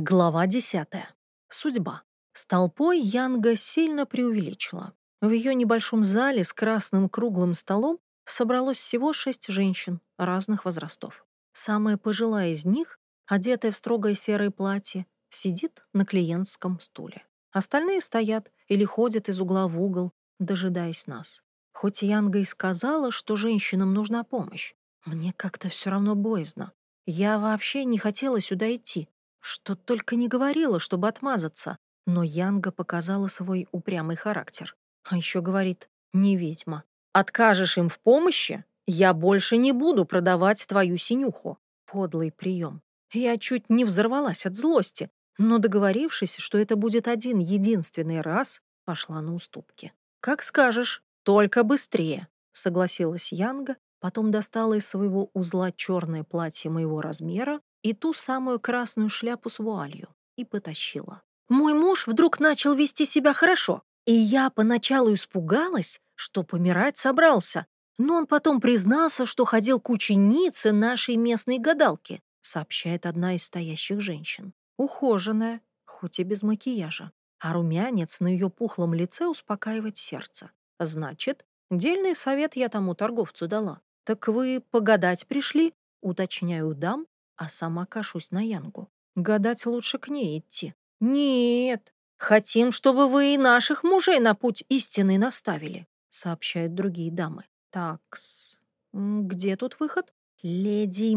Глава 10. Судьба. С толпой Янга сильно преувеличила. В ее небольшом зале с красным круглым столом собралось всего шесть женщин разных возрастов. Самая пожилая из них, одетая в строгое серое платье, сидит на клиентском стуле. Остальные стоят или ходят из угла в угол, дожидаясь нас. Хоть Янга и сказала, что женщинам нужна помощь, мне как-то все равно боязно. Я вообще не хотела сюда идти, что только не говорила, чтобы отмазаться, но Янга показала свой упрямый характер. А еще говорит, не ведьма. Откажешь им в помощи, я больше не буду продавать твою синюху. Подлый прием. Я чуть не взорвалась от злости, но договорившись, что это будет один единственный раз, пошла на уступки. «Как скажешь, только быстрее», — согласилась Янга, потом достала из своего узла черное платье моего размера и ту самую красную шляпу с вуалью и потащила. Мой муж вдруг начал вести себя хорошо, и я поначалу испугалась, что помирать собрался, но он потом признался, что ходил к ученице нашей местной гадалки, сообщает одна из стоящих женщин. Ухоженная, хоть и без макияжа, а румянец на ее пухлом лице успокаивает сердце. Значит, дельный совет я тому торговцу дала. Так вы погадать пришли? Уточняю дам, а сама кашусь на Янгу. Гадать лучше к ней идти. Нет, хотим, чтобы вы и наших мужей на путь истины наставили, сообщают другие дамы. Такс, где тут выход? Леди...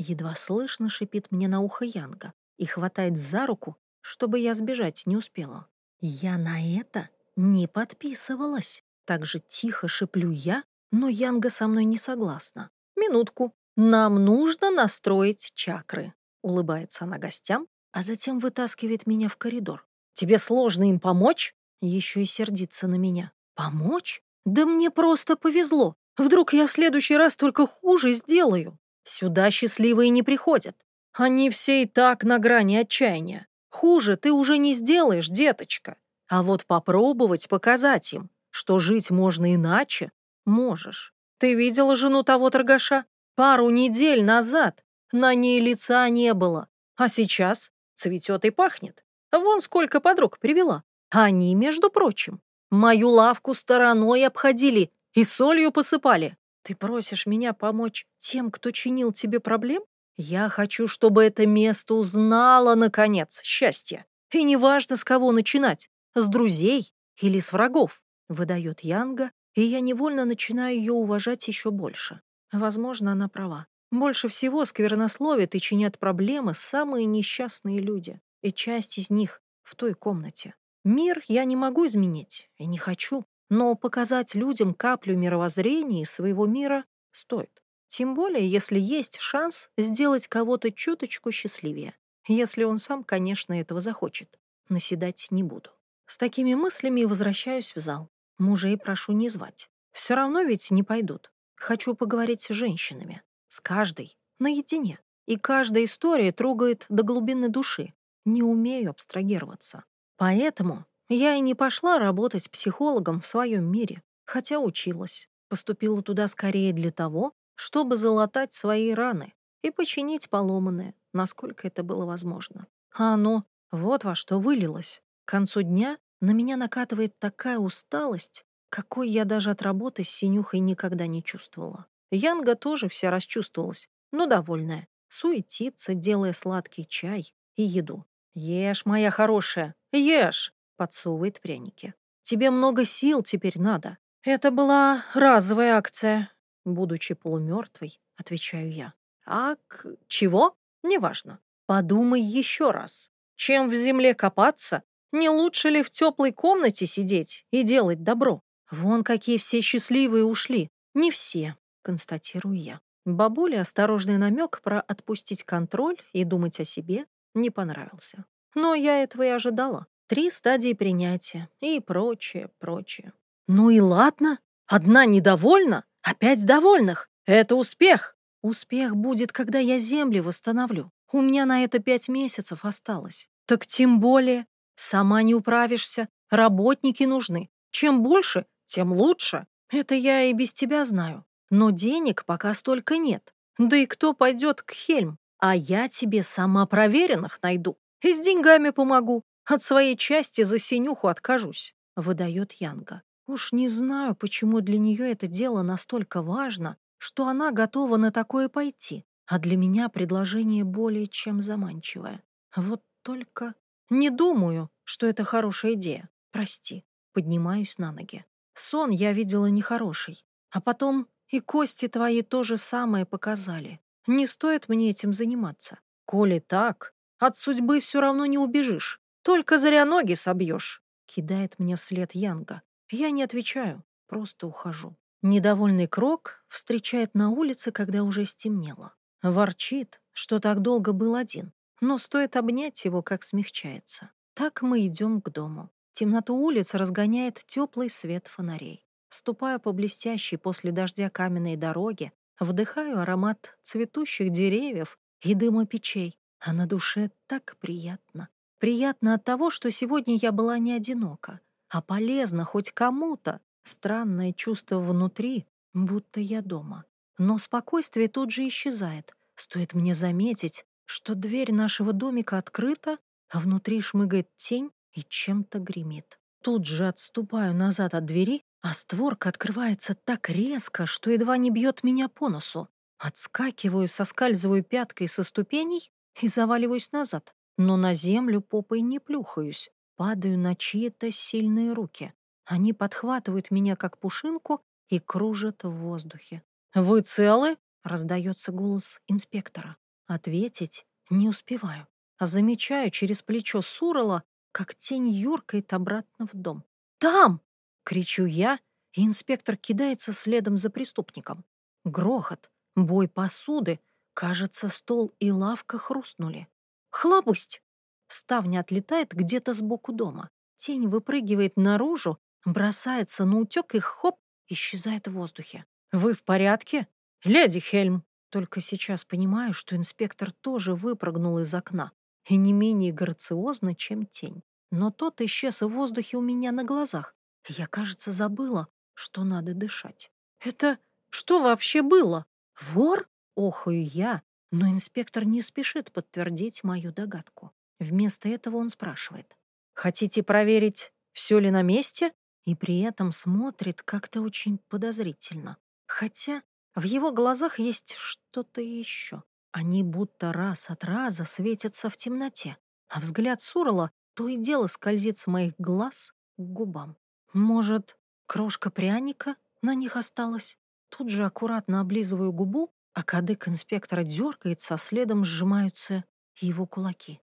Едва слышно шипит мне на ухо Янга и хватает за руку, чтобы я сбежать не успела. Я на это не подписывалась. Так же тихо шиплю я, но Янга со мной не согласна. Минутку, «Нам нужно настроить чакры», — улыбается она гостям, а затем вытаскивает меня в коридор. «Тебе сложно им помочь?» Еще и сердится на меня. «Помочь? Да мне просто повезло. Вдруг я в следующий раз только хуже сделаю. Сюда счастливые не приходят. Они все и так на грани отчаяния. Хуже ты уже не сделаешь, деточка. А вот попробовать показать им, что жить можно иначе, можешь. Ты видела жену того торгаша? Пару недель назад на ней лица не было, а сейчас цветет и пахнет. Вон сколько подруг привела. Они, между прочим, мою лавку стороной обходили и солью посыпали. Ты просишь меня помочь тем, кто чинил тебе проблем? Я хочу, чтобы это место узнало, наконец, счастье. И неважно, с кого начинать, с друзей или с врагов, выдает Янга, и я невольно начинаю ее уважать еще больше. Возможно, она права. Больше всего сквернословят и чинят проблемы самые несчастные люди. И часть из них в той комнате. Мир я не могу изменить и не хочу, но показать людям каплю мировоззрения своего мира стоит. Тем более, если есть шанс сделать кого-то чуточку счастливее. Если он сам, конечно, этого захочет. Наседать не буду. С такими мыслями возвращаюсь в зал. Мужей прошу не звать. Все равно ведь не пойдут. Хочу поговорить с женщинами. С каждой. Наедине. И каждая история трогает до глубины души. Не умею абстрагироваться. Поэтому я и не пошла работать психологом в своем мире, хотя училась. Поступила туда скорее для того, чтобы залатать свои раны и починить поломанное, насколько это было возможно. А оно вот во что вылилось. К концу дня на меня накатывает такая усталость, какой я даже от работы с синюхой никогда не чувствовала. Янга тоже вся расчувствовалась, но довольная. Суетится, делая сладкий чай и еду. «Ешь, моя хорошая, ешь!» — подсовывает пряники. «Тебе много сил теперь надо. Это была разовая акция». Будучи полумертвой, отвечаю я. «Ак... чего? Неважно. Подумай еще раз. Чем в земле копаться, не лучше ли в теплой комнате сидеть и делать добро? Вон какие все счастливые ушли. Не все, констатирую я. Бабуле осторожный намек про отпустить контроль и думать о себе не понравился. Но я этого и ожидала. Три стадии принятия и прочее, прочее. Ну и ладно. Одна недовольна, а пять довольных. Это успех. Успех будет, когда я земли восстановлю. У меня на это пять месяцев осталось. Так тем более. Сама не управишься. Работники нужны. Чем больше, тем лучше. Это я и без тебя знаю. Но денег пока столько нет. Да и кто пойдет к Хельм? А я тебе сама проверенных найду. И с деньгами помогу. От своей части за синюху откажусь», — выдает Янга. Уж не знаю, почему для нее это дело настолько важно, что она готова на такое пойти, а для меня предложение более чем заманчивое. Вот только не думаю, что это хорошая идея. Прости. Поднимаюсь на ноги. Сон я видела нехороший. А потом и кости твои то же самое показали. Не стоит мне этим заниматься. Коли так, от судьбы все равно не убежишь. Только зря ноги собьешь. Кидает мне вслед Янга. Я не отвечаю, просто ухожу. Недовольный Крок встречает на улице, когда уже стемнело. Ворчит, что так долго был один, но стоит обнять его, как смягчается. Так мы идем к дому. Темноту улиц разгоняет теплый свет фонарей. Ступая по блестящей после дождя каменной дороге, вдыхаю аромат цветущих деревьев и дыма печей, а на душе так приятно. Приятно от того, что сегодня я была не одинока, а полезна хоть кому-то. Странное чувство внутри, будто я дома. Но спокойствие тут же исчезает. Стоит мне заметить, что дверь нашего домика открыта, а внутри шмыгает тень и чем-то гремит. Тут же отступаю назад от двери, а створка открывается так резко, что едва не бьет меня по носу. Отскакиваю, соскальзываю пяткой со ступеней и заваливаюсь назад. Но на землю попой не плюхаюсь. Падаю на чьи-то сильные руки. Они подхватывают меня, как пушинку, и кружат в воздухе. «Вы целы?» — раздается голос инспектора. Ответить не успеваю, замечаю через плечо Сурала, как тень юркает обратно в дом. «Там!» — кричу я, и инспектор кидается следом за преступником. Грохот, бой посуды, кажется, стол и лавка хрустнули. «Хлопусть!» Ставня отлетает где-то сбоку дома. Тень выпрыгивает наружу, бросается на утек и хоп, исчезает в воздухе. «Вы в порядке?» «Леди Хельм!» Только сейчас понимаю, что инспектор тоже выпрыгнул из окна и не менее грациозно, чем тень. Но тот исчез в воздухе у меня на глазах. Я, кажется, забыла, что надо дышать. «Это что вообще было? Вор?» Охаю я, но инспектор не спешит подтвердить мою догадку. Вместо этого он спрашивает. «Хотите проверить, все ли на месте?» И при этом смотрит как-то очень подозрительно. Хотя в его глазах есть что-то еще. Они будто раз от раза светятся в темноте, а взгляд Сурала то и дело скользит с моих глаз к губам. Может, крошка пряника на них осталась? Тут же аккуратно облизываю губу, а кадык инспектора дергается, а следом сжимаются его кулаки.